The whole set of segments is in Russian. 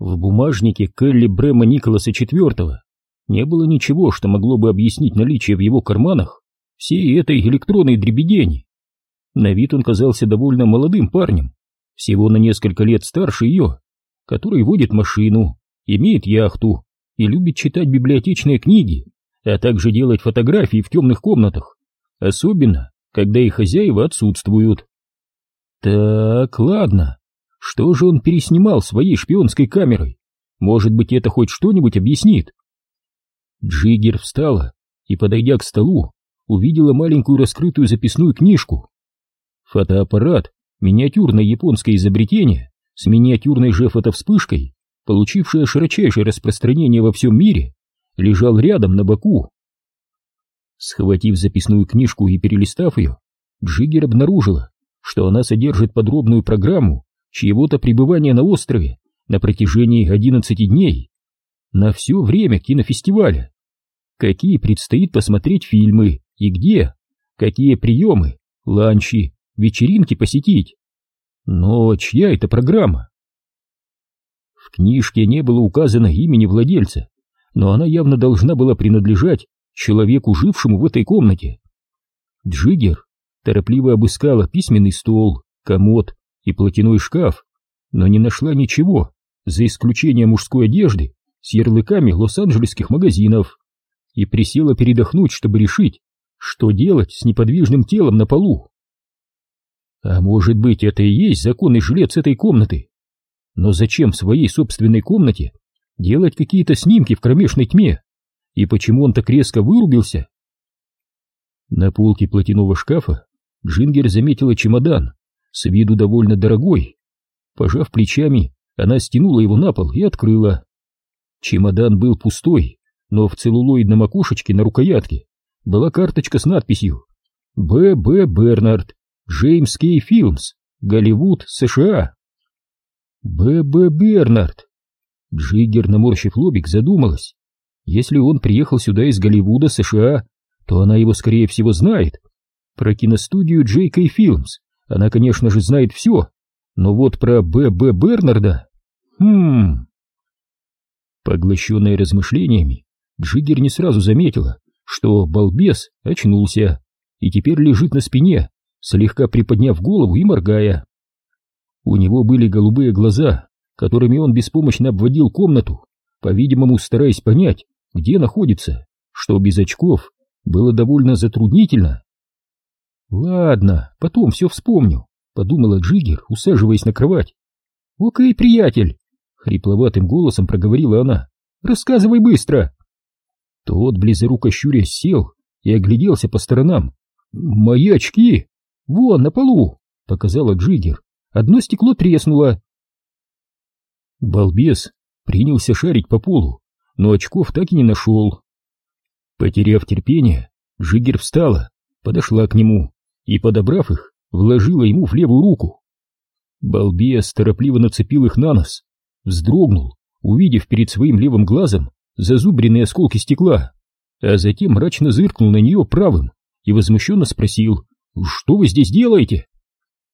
В бумажнике Келли Брэма Николаса IV не было ничего, что могло бы объяснить наличие в его карманах всей этой электронной дребедени. На вид он казался довольно молодым парнем, всего на несколько лет старше ее, который водит машину, имеет яхту и любит читать библиотечные книги, а также делать фотографии в темных комнатах, особенно, когда их хозяева отсутствуют. Так, ладно, что же он переснимал своей шпионской камерой? Может быть, это хоть что-нибудь объяснит? Джиггер встала и, подойдя к столу, увидела маленькую раскрытую записную книжку. Фотоаппарат, миниатюрное японское изобретение с миниатюрной же фотовспышкой, получившее широчайшее распространение во всем мире, лежал рядом на боку. Схватив записную книжку и перелистав ее, Джиггер обнаружила, что она содержит подробную программу чьего-то пребывания на острове на протяжении 11 дней, на все время кинофестиваля. Какие предстоит посмотреть фильмы и где, какие приемы, ланчи, вечеринки посетить. Но чья это программа? В книжке не было указано имени владельца, но она явно должна была принадлежать человеку, жившему в этой комнате. Джиггер торопливо обыскала письменный стол, комод и платяной шкаф, но не нашла ничего, за исключением мужской одежды с ярлыками лос-анджелесских магазинов, и присела передохнуть, чтобы решить, что делать с неподвижным телом на полу. А может быть, это и есть законный жилец этой комнаты? Но зачем в своей собственной комнате делать какие-то снимки в кромешной тьме? И почему он так резко вырубился? На полке платяного шкафа Джингер заметила чемодан, с виду довольно дорогой. Пожав плечами, она стянула его на пол и открыла. Чемодан был пустой, но в целлулоидном окошечке на рукоятке была карточка с надписью «Б. Б. Бернард, Джеймс Кей Филмс, Голливуд, США». «Б. Б. Бернард». Джиггер, наморщив лобик, задумалась. Если он приехал сюда из Голливуда, США, то она его, скорее всего, знает. Про киностудию Джей Кей Филмс она, конечно же, знает все, но вот про Б.Б. Бернарда... Хм... Поглощенная размышлениями, Джиггер не сразу заметила, что балбес очнулся и теперь лежит на спине, слегка приподняв голову и моргая. У него были голубые глаза, которыми он беспомощно обводил комнату, по-видимому, стараясь понять, где находится, что без очков было довольно затруднительно. «Ладно, потом все вспомню», — подумала Джиггер, усаживаясь на кровать. «Окей, приятель», — хрипловатым голосом проговорила она. «Рассказывай быстро». Тот, близоруко щурясь, сел и огляделся по сторонам. «Мои очки! Вон, на полу!» — показала Джиггер. «Одно стекло треснуло». Балбес принялся шарить по полу, но очков так и не нашел. Потеряв терпение, Джиггер встала, подошла к нему и, подобрав их, вложила ему в левую руку. Балбес торопливо нацепил их на нос, вздрогнул, увидев перед своим левым глазом зазубренные осколки стекла, а затем мрачно зыркнул на нее правым и возмущенно спросил, «Что вы здесь делаете?»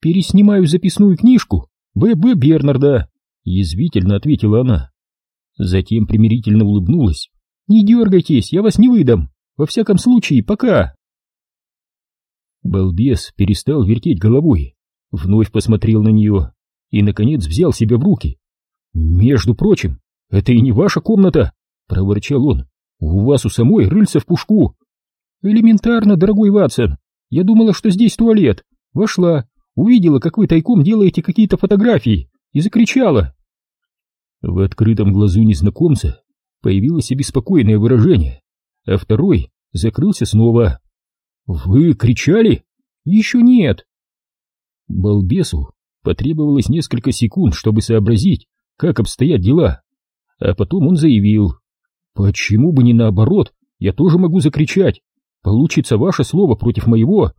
«Переснимаю записную книжку Б.Б. Бернарда», — язвительно ответила она. Затем примирительно улыбнулась. «Не дергайтесь, я вас не выдам. Во всяком случае, пока». Балбес перестал вертеть головой, вновь посмотрел на нее и, наконец, взял себя в руки. «Между прочим, это и не ваша комната!» — проворчал он. «У вас у самой рыльца в пушку!» «Элементарно, дорогой Ватсон! Я думала, что здесь туалет. Вошла, увидела, как вы тайком делаете какие-то фотографии, и закричала!» В открытом глазу незнакомца появилось обеспокоенное выражение, а второй закрылся снова. «Вы кричали?» «Еще нет!» Балбесу потребовалось несколько секунд, чтобы сообразить, как обстоят дела. А потом он заявил, «Почему бы не наоборот? Я тоже могу закричать. Получится ваше слово против моего».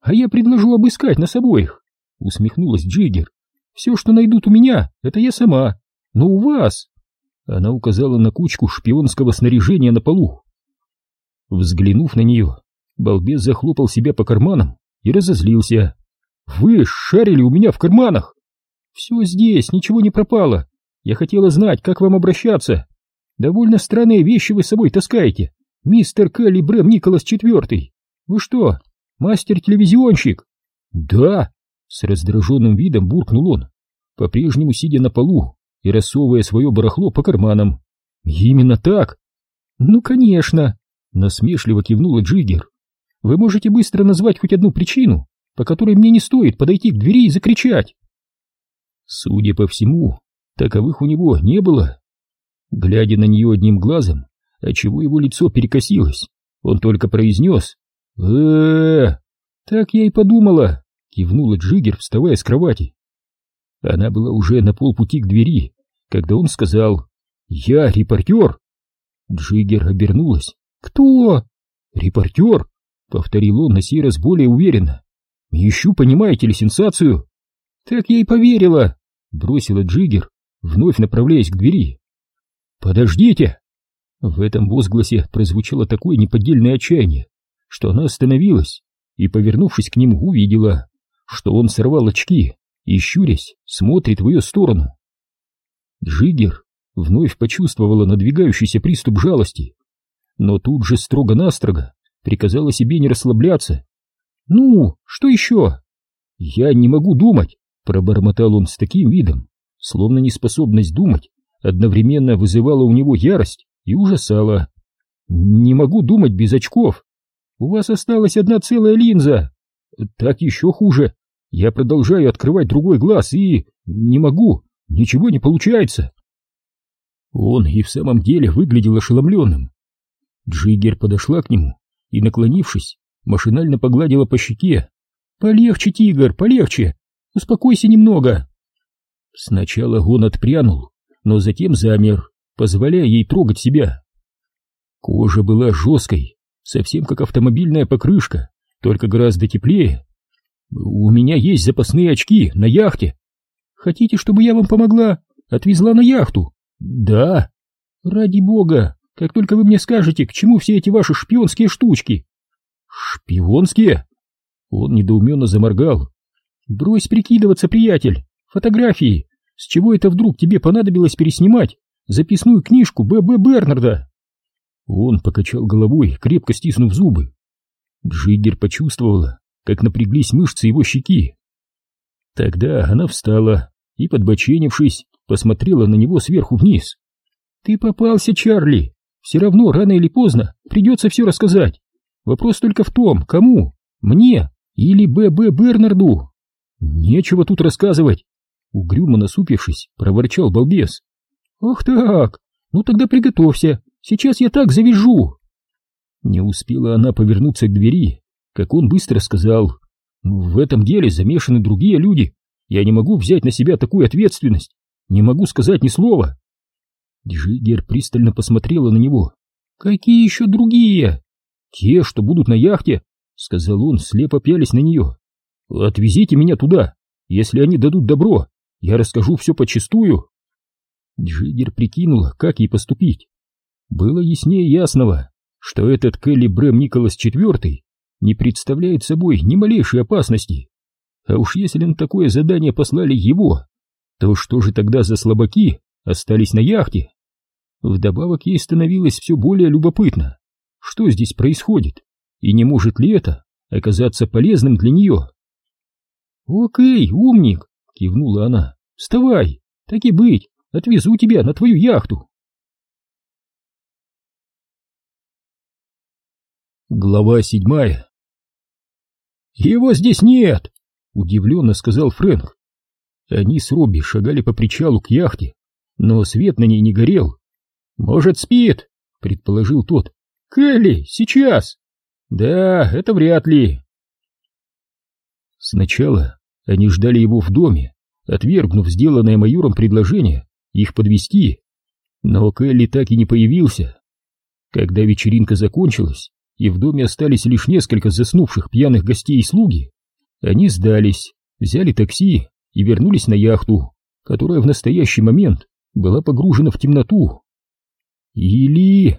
«А я предложу обыскать нас обоих», — усмехнулась Джиггер. «Все, что найдут у меня, это я сама. Но у вас...» Она указала на кучку шпионского снаряжения на полу. Взглянув на нее, Балбес захлопал себя по карманам и разозлился. «Вы шарили у меня в карманах!» «Все здесь, ничего не пропало. Я хотела знать, как вам обращаться. Довольно странные вещи вы с собой таскаете, мистер Келли Брэм Николас IV. Вы что, мастер-телевизионщик? Да, с раздраженным видом буркнул он, по-прежнему сидя на полу и рассовывая свое барахло по карманам. Именно так. Ну, конечно, насмешливо кивнула Джиггер. Вы можете быстро назвать хоть одну причину, по которой мне не стоит подойти к двери и закричать. Судя по всему, таковых у него не было. Глядя на нее одним глазом, отчего его лицо перекосилось, он только произнес э, -э, Так я и подумала, кивнула Джиггер, вставая с кровати. Она была уже на полпути к двери, когда он сказал «Я репортер». Джиггер обернулась. «Кто?» «Репортер», — повторил он на сей раз более уверенно. «Ищу, понимаете ли, сенсацию?» «Так я и поверила», — бросила Джиггер, вновь направляясь к двери. «Подождите!» В этом возгласе прозвучало такое неподдельное отчаяние, что она остановилась и, повернувшись к нему, увидела, что он сорвал очки и, щурясь, смотрит в ее сторону. Джиггер вновь почувствовала надвигающийся приступ жалости, но тут же строго-настрого приказала себе не расслабляться. «Ну, что еще?» «Я не могу думать», — пробормотал он с таким видом, словно неспособность думать одновременно вызывала у него ярость и ужасала. «Не могу думать без очков. У вас осталась одна целая линза. Так еще хуже. Я продолжаю открывать другой глаз и... не могу. Ничего не получается». Он и в самом деле выглядел ошеломленным. Джиггер подошла к нему и, наклонившись, машинально погладила по щеке. «Полегче, тигр, полегче! Успокойся немного!» Сначала он отпрянул, но затем замер, позволяя ей трогать себя. Кожа была жесткой, совсем как автомобильная покрышка, только гораздо теплее. «У меня есть запасные очки на яхте. Хотите, чтобы я вам помогла? Отвезла на яхту?» «Да». «Ради бога, как только вы мне скажете, к чему все эти ваши шпионские штучки?» «Шпионские?» Он недоуменно заморгал. «Брось прикидываться, приятель! Фотографии! С чего это вдруг тебе понадобилось переснимать записную книжку Б.Б. Бернарда?» Он покачал головой, крепко стиснув зубы. Джиггер почувствовала, как напряглись мышцы его щеки. Тогда она встала и, подбоченившись, посмотрела на него сверху вниз. «Ты попался, Чарли! Все равно, рано или поздно, придется все рассказать. Вопрос только в том, кому? Мне или Б.Б. Бернарду?» «Нечего тут рассказывать!» Угрюмо насупившись, проворчал балбес. «Ах так! Ну тогда приготовься, сейчас я так завяжу!» Не успела она повернуться к двери, как он быстро сказал. «В этом деле замешаны другие люди. Я не могу взять на себя такую ответственность. Не могу сказать ни слова. Джиггер пристально посмотрела на него. Какие еще другие? Те, что будут на яхте, сказал он, слепо пялись на нее. Отвезите меня туда. Если они дадут добро, я расскажу все почистую. Джиггер прикинула, как ей поступить. Было яснее ясного, что этот Келли Брэм Николас IV не представляет собой ни малейшей опасности. А уж если на такое задание послали его, то что же тогда за слабаки остались на яхте? Вдобавок ей становилось все более любопытно, что здесь происходит, и не может ли это оказаться полезным для нее. «Окей, умник!» — кивнула она. «Вставай! Так и быть, отвезу тебя на твою яхту!» Глава седьмая «Его здесь нет!» — удивленно сказал Фрэнк. Они с Робби шагали по причалу к яхте, но свет на ней не горел. «Может, спит?» — предположил тот. «Келли, сейчас!» «Да, это вряд ли». Сначала они ждали его в доме, отвергнув сделанное майором предложение их подвести, но Келли так и не появился. Когда вечеринка закончилась, и в доме остались лишь несколько заснувших пьяных гостей и слуги, они сдались, взяли такси и вернулись на яхту, которая в настоящий момент была погружена в темноту. Или...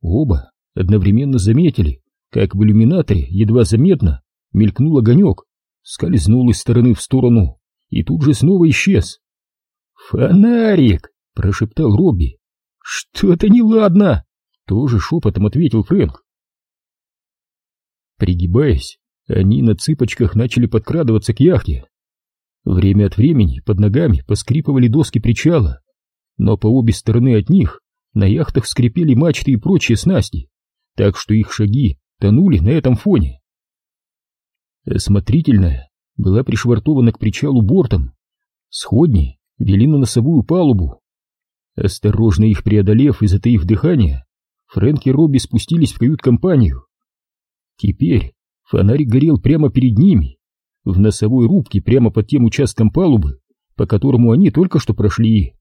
Оба одновременно заметили, как в иллюминаторе едва заметно мелькнул огонек, скользнул из стороны в сторону и тут же снова исчез. «Фонарик!» — прошептал Робби. «Что-то неладно!» — тоже шепотом ответил Фрэнк. Пригибаясь, они на цыпочках начали подкрадываться к яхте. Время от времени под ногами поскрипывали доски причала, но по обе стороны от них на яхтах скрипели мачты и прочие снасти, так что их шаги тонули на этом фоне. Осмотрительная была пришвартована к причалу бортом, сходни вели на носовую палубу. Осторожно их преодолев и затаив дыхание, Фрэнк и Робби спустились в кают-компанию. Теперь фонарик горел прямо перед ними, в носовой рубке прямо под тем участком палубы, по которому они только что прошли,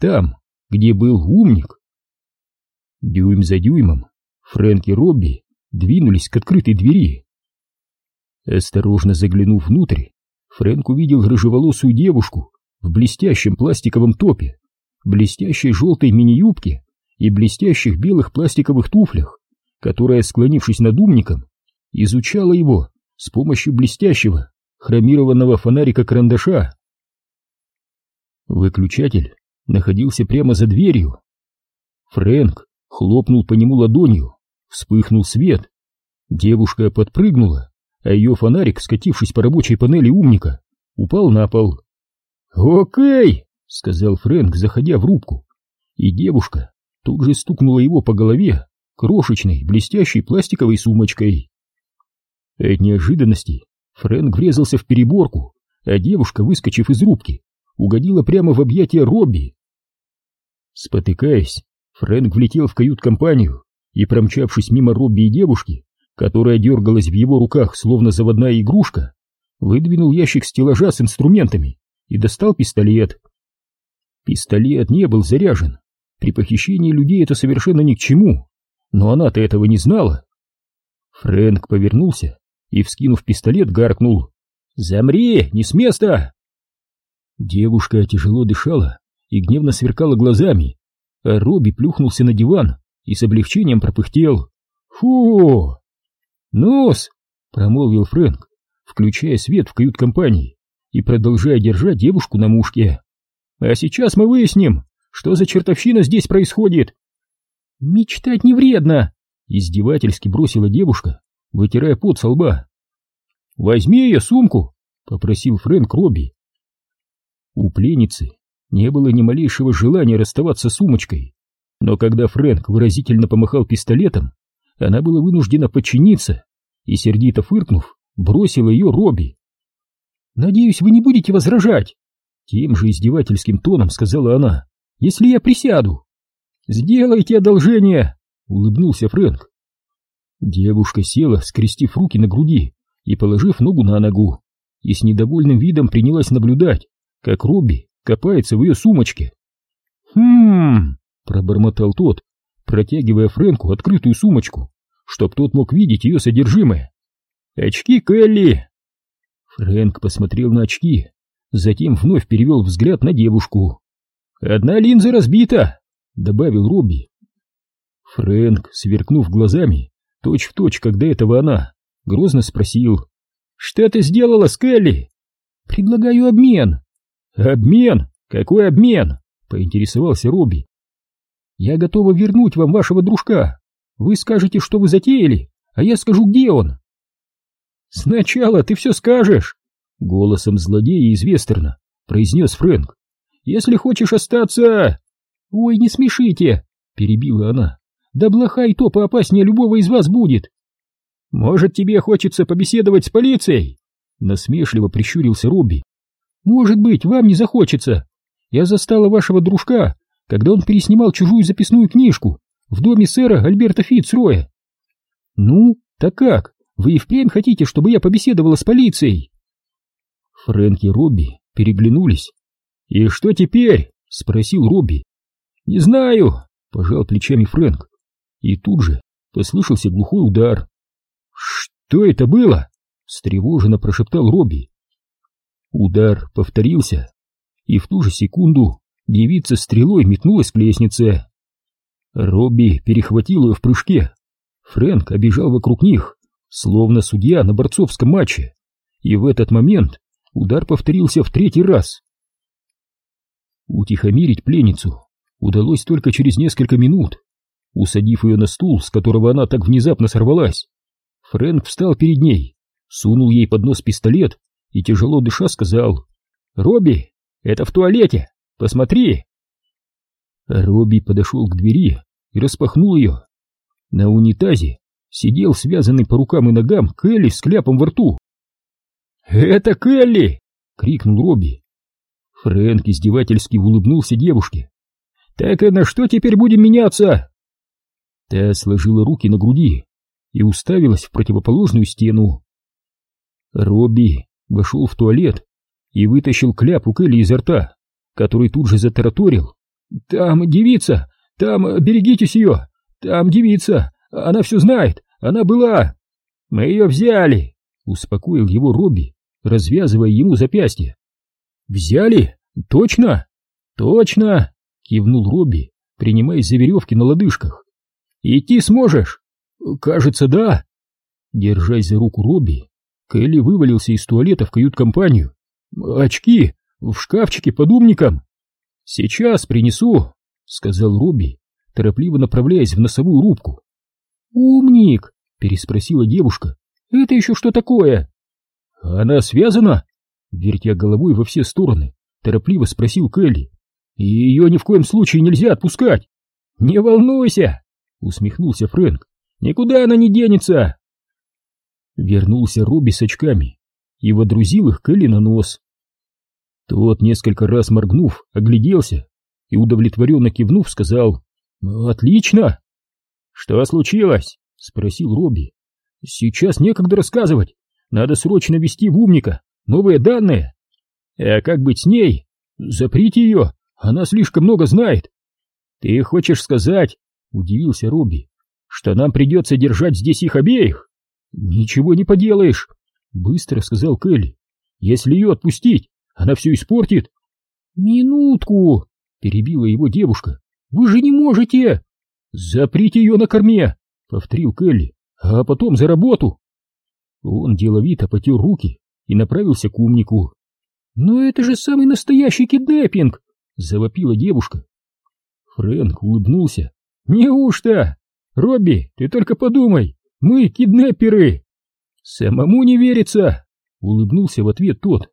там, где был умник. Дюйм за дюймом Фрэнк и Робби двинулись к открытой двери. Осторожно заглянув внутрь, Фрэнк увидел рыжеволосую девушку в блестящем пластиковом топе, блестящей желтой мини-юбке и блестящих белых пластиковых туфлях, которая, склонившись над умником, изучала его с помощью блестящего хромированного фонарика-карандаша. Выключатель находился прямо за дверью. Фрэнк хлопнул по нему ладонью, вспыхнул свет. Девушка подпрыгнула, а ее фонарик, скатившись по рабочей панели умника, упал на пол. «Окей!» — сказал Фрэнк, заходя в рубку, и девушка тут же стукнула его по голове крошечной, блестящей пластиковой сумочкой. От неожиданности Фрэнк врезался в переборку, а девушка, выскочив из рубки, угодила прямо в объятия Робби. Спотыкаясь, Фрэнк влетел в кают-компанию и, промчавшись мимо Робби и девушки, которая дергалась в его руках, словно заводная игрушка, выдвинул ящик стеллажа с инструментами и достал пистолет. Пистолет не был заряжен. При похищении людей это совершенно ни к чему, но она-то этого не знала. Фрэнк повернулся и, вскинув пистолет, гаркнул. «Замри! Не с места!» Девушка тяжело дышала и гневно сверкала глазами, а Робби плюхнулся на диван и с облегчением пропыхтел. «Фу!» «Нос!» — промолвил Фрэнк, включая свет в кают-компании и продолжая держать девушку на мушке. «А сейчас мы выясним, что за чертовщина здесь происходит!» «Мечтать не вредно!» — издевательски бросила девушка, вытирая пот со лба. «Возьми ее сумку!» — попросил Фрэнк Робби. У пленницы не было ни малейшего желания расставаться с сумочкой, но когда Фрэнк выразительно помахал пистолетом, она была вынуждена подчиниться и, сердито фыркнув, бросила ее Робби. «Надеюсь, вы не будете возражать?» Тем же издевательским тоном сказала она. «Если я присяду?» «Сделайте одолжение!» — улыбнулся Фрэнк. Девушка села, скрестив руки на груди и положив ногу на ногу, и с недовольным видом принялась наблюдать, как Робби копается в ее сумочке. «Хм...» — пробормотал тот, протягивая Фрэнку открытую сумочку, чтоб тот мог видеть ее содержимое. «Очки Келли!» Фрэнк посмотрел на очки, затем вновь перевел взгляд на девушку. «Одна линза разбита!» — добавил Робби. Фрэнк, сверкнув глазами, точь в точь, как до этого она, грозно спросил. «Что ты сделала с Келли?» «Предлагаю обмен». «Обмен? Какой обмен?» — поинтересовался Робби. «Я готова вернуть вам вашего дружка. Вы скажете, что вы затеяли, а я скажу, где он». «Сначала ты все скажешь!» — голосом злодея из Вестерна произнес Фрэнк. «Если хочешь остаться...» «Ой, не смешите!» — перебила она. «Да блоха и то поопаснее любого из вас будет!» «Может, тебе хочется побеседовать с полицией?» Насмешливо прищурился Робби. «Может быть, вам не захочется. Я застала вашего дружка, когда он переснимал чужую записную книжку в доме сэра Альберта Фитцроя. Ну, так как? Вы и впрямь хотите, чтобы я побеседовала с полицией?» Фрэнк и Робби переглянулись. «И что теперь?» — спросил Робби. «Не знаю», — пожал плечами Фрэнк. И тут же послышался глухой удар. «Что это было?» — встревоженно прошептал Робби. Удар повторился, и в ту же секунду девица стрелой метнулась к лестнице. Робби перехватил ее в прыжке. Фрэнк обежал вокруг них, словно судья на борцовском матче, и в этот момент удар повторился в третий раз. Утихомирить пленницу удалось только через несколько минут. Усадив ее на стул, с которого она так внезапно сорвалась, Фрэнк встал перед ней, сунул ей под нос пистолет и, тяжело дыша, сказал «Робби, это в туалете, посмотри!» Робби подошел к двери и распахнул ее. На унитазе сидел связанный по рукам и ногам Келли с кляпом во рту. «Это Келли!» — крикнул Робби. Фрэнк издевательски улыбнулся девушке. «Так и на что теперь будем меняться?» Та сложила руки на груди и уставилась в противоположную стену. Робби вошел в туалет и вытащил кляп у Келли изо рта, который тут же затараторил. «Там девица! Там берегитесь ее! Там девица! Она все знает! Она была!» «Мы ее взяли!» — успокоил его Робби, развязывая ему запястье. «Взяли? Точно?» «Точно!» — кивнул Робби, принимаясь за веревки на лодыжках. «Идти сможешь?» «Кажется, да». Держась за руку Робби, Келли вывалился из туалета в кают-компанию. «Очки! В шкафчике под умником!» «Сейчас принесу», — сказал Робби, торопливо направляясь в носовую рубку. «Умник!» — переспросила девушка. «Это еще что такое?» «Она связана?» Вертя головой во все стороны, торопливо спросил Келли. «Ее ни в коем случае нельзя отпускать!» «Не волнуйся!» — усмехнулся Фрэнк. «Никуда она не денется!» Вернулся Робби с очками и водрузил их Келли на нос. Тот, несколько раз моргнув, огляделся и, удовлетворенно кивнув, сказал «Отлично!» «Что случилось?» — спросил Робби. «Сейчас некогда рассказывать. Надо срочно вести в умника новые данные. А как быть с ней? Заприте ее, она слишком много знает». «Ты хочешь сказать?» — удивился Робби. «Что нам придется держать здесь их обеих?» «Ничего не поделаешь», — быстро сказал Келли. «Если ее отпустить, она все испортит. Минутку, перебила его девушка. Вы же не можете. Заприте ее на корме, повторил Келли, а потом за работу. Он деловито потер руки и направился к умнику. Но это же самый настоящий киднеппинг, завопила девушка. Фрэнк улыбнулся. Неужто? Робби, ты только подумай, мы киднепперы. Самому не верится, улыбнулся в ответ тот.